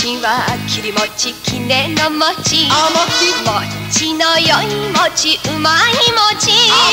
ちは切り餅きねの餅。甘き餅の良い餅うまい餅。